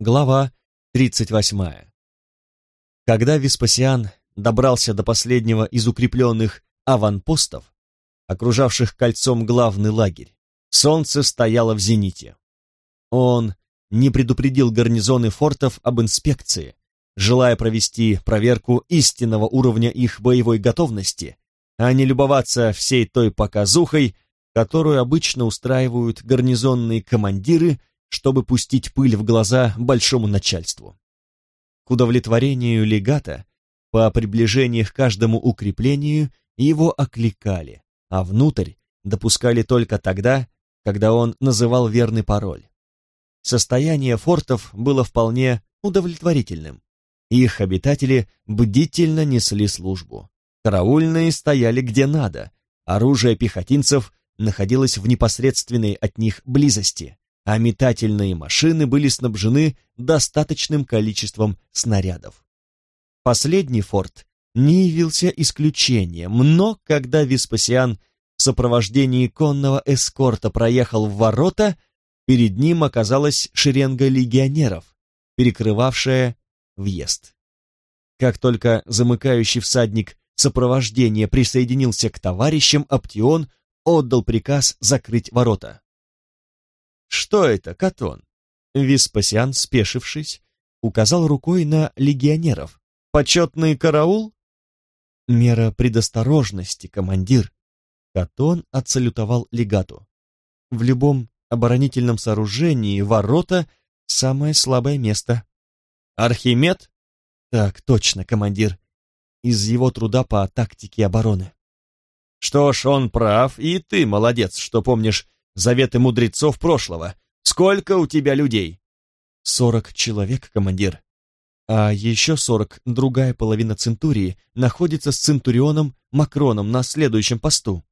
Глава 38. Когда Веспасиан добрался до последнего из укрепленных аванпостов, окружавших кольцом главный лагерь, солнце стояло в зените. Он не предупредил гарнизоны фортов об инспекции, желая провести проверку истинного уровня их боевой готовности, а не любоваться всей той показухой, которую обычно устраивают гарнизонные командиры чтобы пустить пыль в глаза большому начальству. К удовлетворению легата, по приближении к каждому укреплению его окликали, а внутрь допускали только тогда, когда он называл верный пароль. Состояние фортов было вполне удовлетворительным. Их обитатели бдительно несли службу. Караульные стояли где надо, оружие пехотинцев находилось в непосредственной от них близости, а метательные машины были снабжены достаточным количеством снарядов. Последний форт не явился исключением, но когда Веспасиан в сопровождении конного эскорта проехал в ворота, перед ним оказалась шеренга легионеров, перекрывавшая въезд. Как только замыкающий всадник сопровождения присоединился к товарищам, Аптион отдал приказ закрыть ворота. «Что это, Катон?» Веспасиан, спешившись, указал рукой на легионеров. «Почетный караул?» «Мера предосторожности, командир!» Катон отсалютовал легату. «В любом оборонительном сооружении ворота — самое слабое место». «Архимед?» «Так точно, командир. Из его труда по тактике обороны». «Что ж, он прав, и ты молодец, что помнишь заветы мудрецов прошлого. Сколько у тебя людей?» «Сорок человек, командир. А еще сорок, другая половина Центурии, находится с Центурионом Макроном на следующем посту.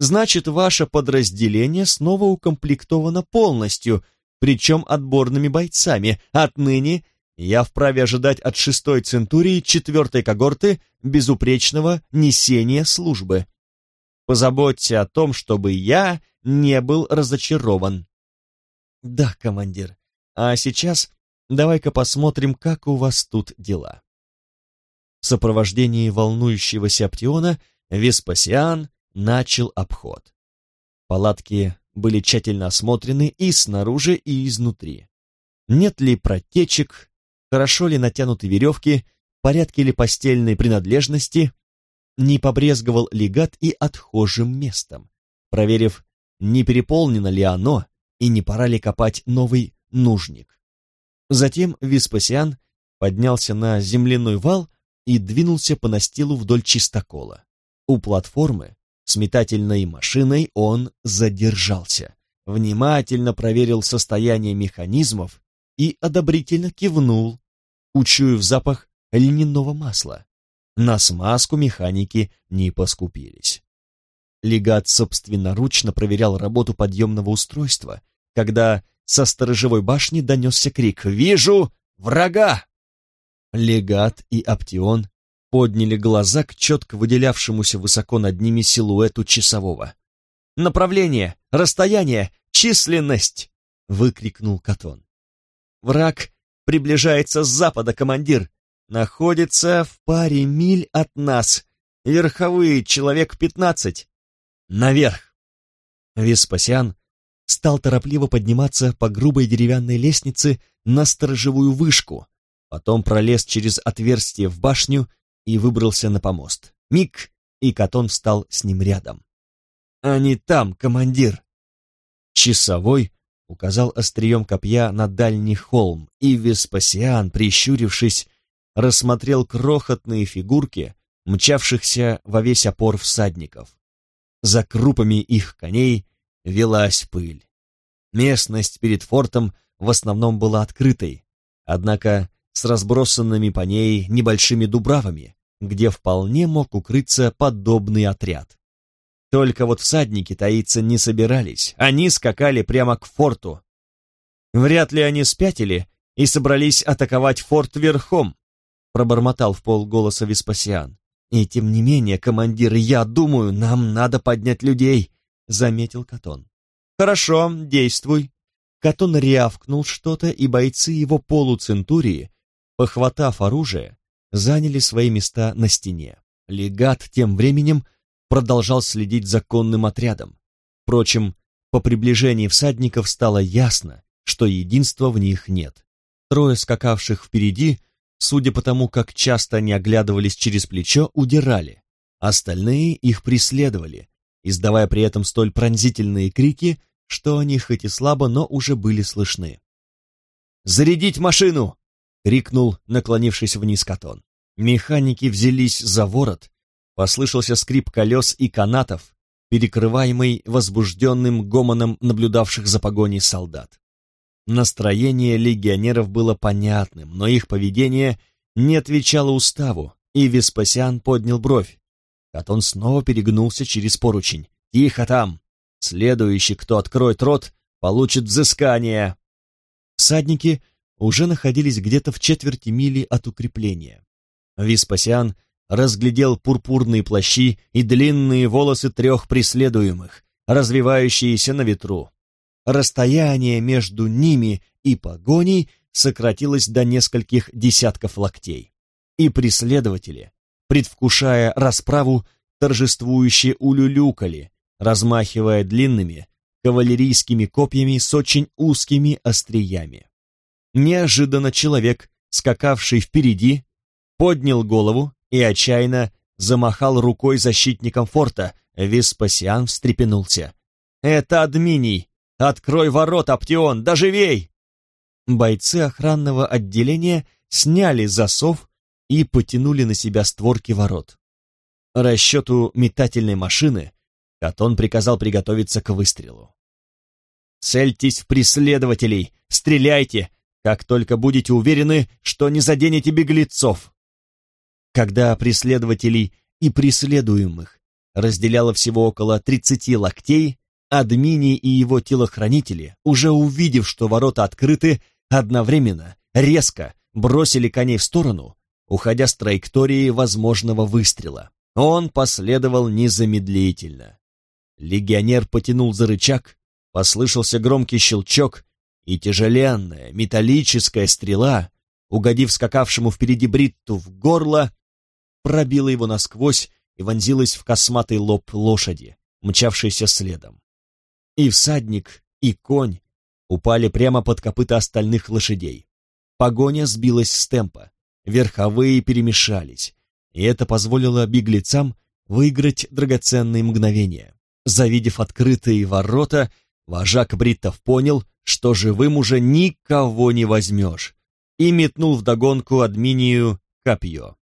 Значит, ваше подразделение снова укомплектовано полностью, причем отборными бойцами. Отныне я вправе ожидать от шестой Центурии четвертой когорты безупречного несения службы. Позаботься о том, чтобы я не был разочарован. Да, командир. А сейчас давай-ка посмотрим, как у вас тут дела. В сопровождении волнующегося Аптиона Веспасиан начал обход. Палатки были тщательно осмотрены и снаружи, и изнутри. Нет ли протечек, хорошо ли натянуты веревки, порядки ли постельной принадлежности, не побрезговал легат и отхожим местом, проверив, не переполнено ли оно и не пора ли копать новый нужник. Затем Веспасиан поднялся на земляной вал и двинулся по настилу вдоль чистокола. У платформы с метательной машиной он задержался, внимательно проверил состояние механизмов и одобрительно кивнул, учуяв запах льняного масла. На смазку механики не поскупились. Легат собственноручно проверял работу подъемного устройства, когда со сторожевой башни донесся крик «Вижу врага!». Легат и Аптион подняли глаза к четко выделявшемуся высоко над ними силуэту часового. «Направление! Расстояние! Численность!» — выкрикнул Катон. «Враг приближается с запада, командир! Находится в паре миль от нас! Верховые человек пятнадцать! Наверх!» Веспасиан стал торопливо подниматься по грубой деревянной лестнице на сторожевую вышку, потом пролез через отверстие в башню и выбрался на помост. Миг, и Катон встал с ним рядом. «Они там, командир!» Часовой указал острием копья на дальний холм, и Веспасиан, прищурившись, рассмотрел крохотные фигурки, мчавшихся во весь опор всадников. За крупами их коней велась пыль. Местность перед фортом в основном была открытой, однако с разбросанными по ней небольшими дубравами, где вполне мог укрыться подобный отряд. Только вот всадники таиться не собирались, они скакали прямо к форту. Вряд ли они спятили и собрались атаковать форт верхом, пробормотал в полголоса Веспасиан. «И тем не менее, командир, я думаю, нам надо поднять людей», — заметил Катон. «Хорошо, действуй. Катон рявкнул что-то, и бойцы его полуцентурии, похватав оружие, заняли свои места на стене. Легат тем временем продолжал следить за конным отрядом. Впрочем, по приближении всадников стало ясно, что единства в них нет. Трое скакавших впереди, судя по тому, как часто они оглядывались через плечо, удирали. Остальные их преследовали, издавая при этом столь пронзительные крики, что они хоть и слабо, но уже были слышны. «Зарядить машину!» — крикнул, наклонившись вниз Катон. Механики взялись за ворот, послышался скрип колес и канатов, перекрываемый возбужденным гомоном наблюдавших за погоней солдат. Настроение легионеров было понятным, но их поведение не отвечало уставу, и Веспасиан поднял бровь. Катон снова перегнулся через поручень. «Тихо там! Следующий, кто откроет рот, получит взыскание!» Всадники уже находились где-то в четверти мили от укрепления. Веспасиан разглядел пурпурные плащи и длинные волосы трех преследуемых, развивающиеся на ветру. Расстояние между ними и погоней сократилось до нескольких десятков локтей. И преследователи, предвкушая расправу, торжествующе улюлюкали, размахивая длинными кавалерийскими копьями с очень узкими остриями. Неожиданно человек, скакавший впереди, поднял голову и отчаянно замахал рукой защитником форта. Веспасиан встрепенулся. «Это Админий! Открой ворот, Аптеон! Да живей!» Бойцы охранного отделения сняли засов и потянули на себя створки ворот. Расчету метательной машины Катон приказал приготовиться к выстрелу. «Цельтесь в преследователей! Стреляйте! Как только будете уверены, что не заденете беглецов!» Когда преследователей и преследуемых разделяло всего около 30 локтей, Админи и его телохранители, уже увидев, что ворота открыты, одновременно, резко бросили коней в сторону, уходя с траектории возможного выстрела. Он последовал незамедлительно. Легионер потянул за рычаг, послышался громкий щелчок, и тяжеленная металлическая стрела, угодив скакавшему впереди Бритту в горло, пробила его насквозь и вонзилась в косматый лоб лошади, мчавшейся следом. И всадник, и конь упали прямо под копыта остальных лошадей. Погоня сбилась с темпа, верховые перемешались, и это позволило беглецам выиграть драгоценные мгновения. Завидев открытые ворота, вожак бриттов понял, что живым уже никого не возьмешь, и метнул вдогонку Админию копье.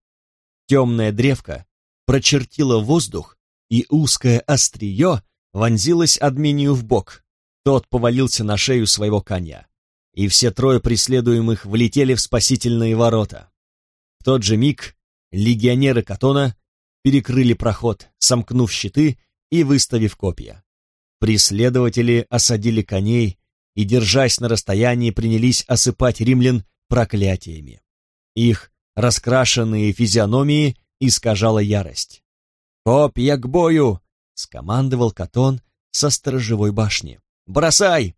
Темная древка прочертила воздух, и узкое острие вонзилось Админию в бок. Тот повалился на шею своего коня, и все трое преследуемых влетели в спасительные ворота. В тот же миг легионеры Катона перекрыли проход, сомкнув щиты и выставив копья. Преследователи осадили коней и, держась на расстоянии, принялись осыпать римлян проклятиями. Их раскрашенные физиономии искажала ярость. «Копья к бою!» — скомандовал Катон со сторожевой башни. «Бросай!»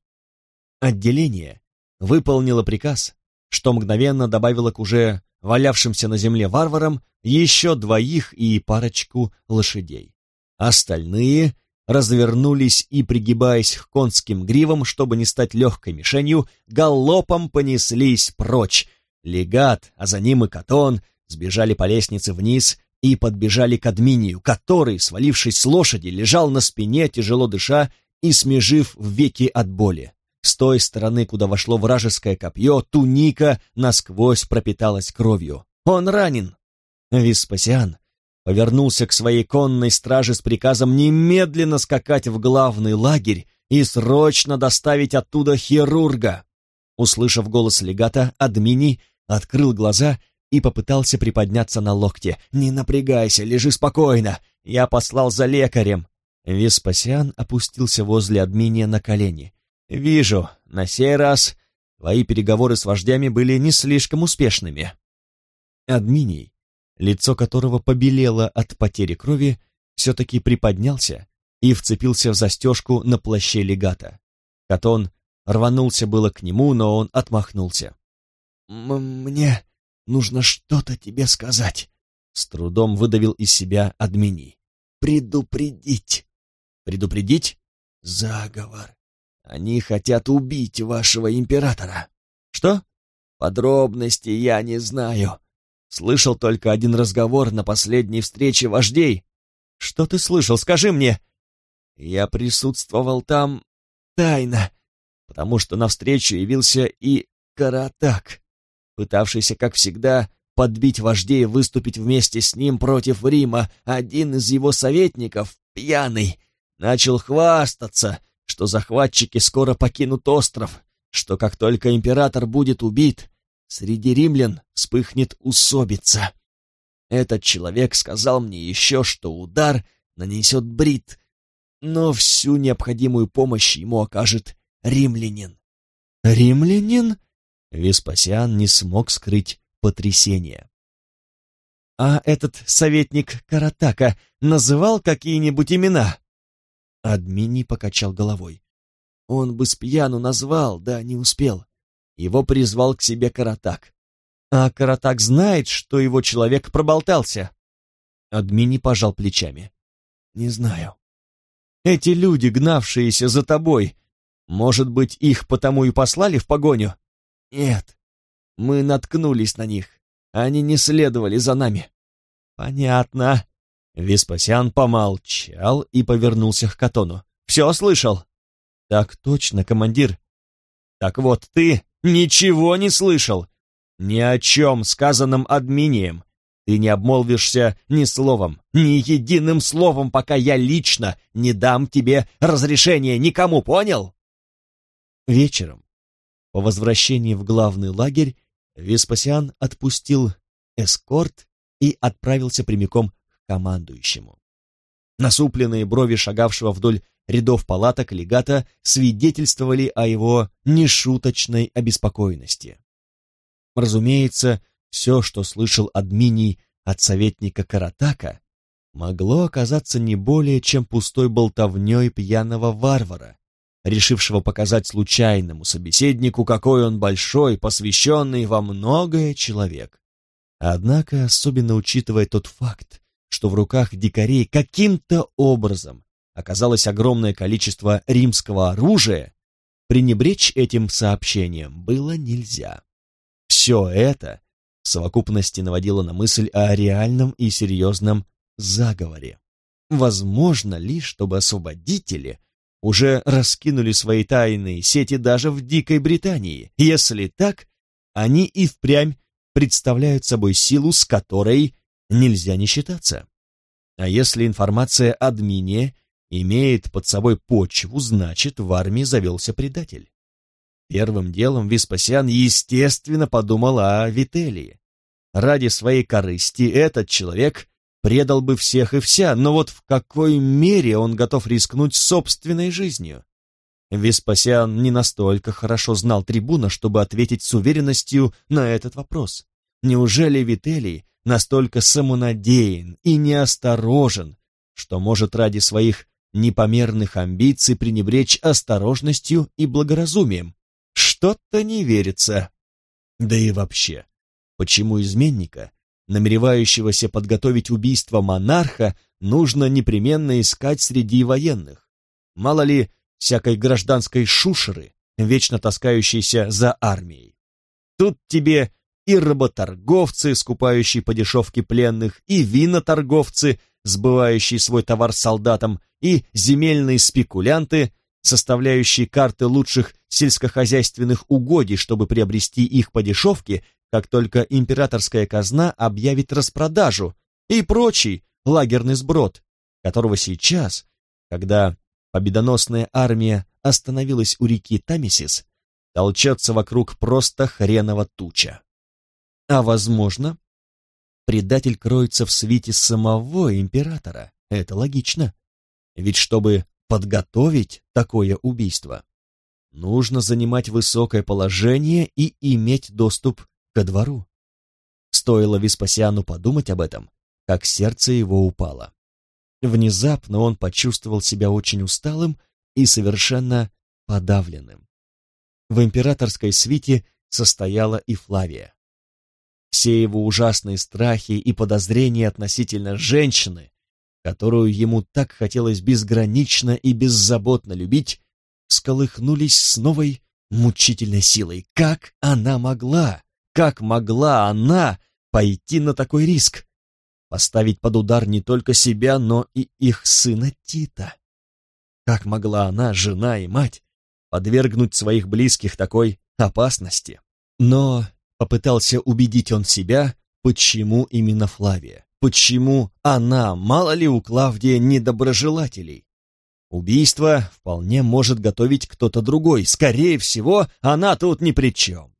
Отделение выполнило приказ, что мгновенно добавило к уже валявшимся на земле варварам еще двоих и парочку лошадей. Остальные развернулись и, пригибаясь к конским гривам, чтобы не стать легкой мишенью, галопом понеслись прочь. Легат, а за ним и Катон сбежали по лестнице вниз и подбежали к Админию, который, свалившись с лошади, лежал на спине, тяжело дыша и смежив веки от боли. С той стороны, куда вошло вражеское копье, туника насквозь пропиталась кровью. Он ранен. Веспасиан повернулся к своей конной страже с приказом немедленно скакать в главный лагерь и срочно доставить оттуда хирурга. Услышав голос легата, Админи открыл глаза и попытался приподняться на локте. «Не напрягайся, лежи спокойно, я послал за лекарем». Веспасиан опустился возле Админия на колени. «Вижу, на сей раз твои переговоры с вождями были не слишком успешными». Админий лицо которого побелело от потери крови, все-таки приподнялся и вцепился в застежку на плаще легата. Катон рванулся было к нему, но он отмахнулся. «Мне нужно что-то тебе сказать», — с трудом выдавил из себя админи. «Предупредить». «Предупредить?» «Заговор. Они хотят убить вашего императора». «Что?» «Подробности я не знаю. Слышал только один разговор на последней встрече вождей». «Что ты слышал? Скажи мне!» «Я присутствовал там тайно, потому что навстречу явился и Каратак, пытавшийся, как всегда, подбить вождей выступить вместе с ним против Рима. Один из его советников, пьяный, начал хвастаться, что захватчики скоро покинут остров, что как только император будет убит, среди римлян вспыхнет усобица. Этот человек сказал мне еще, что удар нанесет Брит, но всю необходимую помощь ему окажет римлянин. «Римлянин?» Веспасиан не смог скрыть потрясение. «А этот советник Каратака называл какие-нибудь имена?» Админи покачал головой. Он бы с пьяну назвал, да не успел. Его призвал к себе Каратак. А Каратак знает, что его человек проболтался. Админи пожал плечами. Не знаю. Эти люди, гнавшиеся за тобой, может быть, их потому и послали в погоню? Нет. Мы наткнулись на них. Они не следовали за нами. Понятно. Веспасиан помолчал и повернулся к Катону. Все слышал? Так точно, командир. Так вот, ты ничего не слышал. Ни о чем, сказанном админием. Ты не обмолвишься ни словом, ни единым словом, пока я лично не дам тебе разрешения никому, понял? Вечером, по возвращении в главный лагерь, Веспасиан отпустил эскорт и отправился прямиком к командующему. Насупленные брови шагавшего вдоль рядов палаток легата свидетельствовали о его нешуточной обеспокоенности. Разумеется, все, что слышал Админий от советника Каратака, могло оказаться не более чем пустой болтовней пьяного варвара, решившего показать случайному собеседнику, какой он большой, посвященный во многое человек. Однако, особенно учитывая тот факт, что в руках дикарей каким-то образом оказалось огромное количество римского оружия, пренебречь этим сообщением было нельзя. Все это в совокупности наводило на мысль о реальном и серьезном заговоре. Возможно ли, чтобы освободители уже раскинули свои тайные сети даже в Дикой Британии? Если так, они и впрямь представляют собой силу, с которой нельзя не считаться. А если информация админе имеет под собой почву, значит, в армии завелся предатель. Первым делом Веспасиан, естественно, подумал о Вителии. Ради своей корысти этот человек предал бы всех и вся, но вот в какой мере он готов рискнуть собственной жизнью? Веспасиан не настолько хорошо знал трибуна, чтобы ответить с уверенностью на этот вопрос. Неужели Вителий настолько самонадеян и неосторожен, что может ради своих непомерных амбиций пренебречь осторожностью и благоразумием? Что-то не верится. Да и вообще, почему изменника, намеревающегося подготовить убийство монарха, нужно непременно искать среди военных? Мало ли всякой гражданской шушеры, вечно таскающейся за армией. Тут тебе и работорговцы, скупающие по дешевке пленных, и виноторговцы, сбывающие свой товар солдатам, и земельные спекулянты, составляющие карты лучших сельскохозяйственных угодий, чтобы приобрести их по дешевке, как только императорская казна объявит распродажу, и прочий лагерный сброд, которого сейчас, когда победоносная армия остановилась у реки Тамисис, толчется вокруг просто хренова туча. А возможно, предатель кроется в свите самого императора. Это логично. Ведь чтобы подготовить такое убийство, нужно занимать высокое положение и иметь доступ ко двору. Стоило Веспасиану подумать об этом, как сердце его упало. Внезапно он почувствовал себя очень усталым и совершенно подавленным. в императорской свите состояла и Флавия. Все его ужасные страхи и подозрения относительно женщины, которую ему так хотелось безгранично и беззаботно любить, всколыхнулись с новой мучительной силой. Как она могла, как могла она пойти на такой риск? Поставить под удар не только себя, но и их сына Тита. Как могла она, жена и мать, подвергнуть своих близких такой опасности? Но попытался убедить он себя, почему именно Флавия, почему она, мало ли у Клавдия недоброжелателей. Убийство вполне может готовить кто-то другой, скорее всего, она тут ни при чем.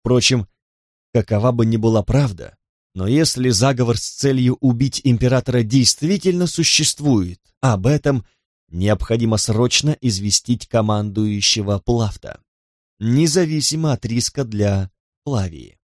Впрочем, какова бы ни была правда, но если заговор с целью убить императора действительно существует, об этом необходимо срочно известить командующего Плафта, независимо от риска для Плавии.